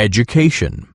education.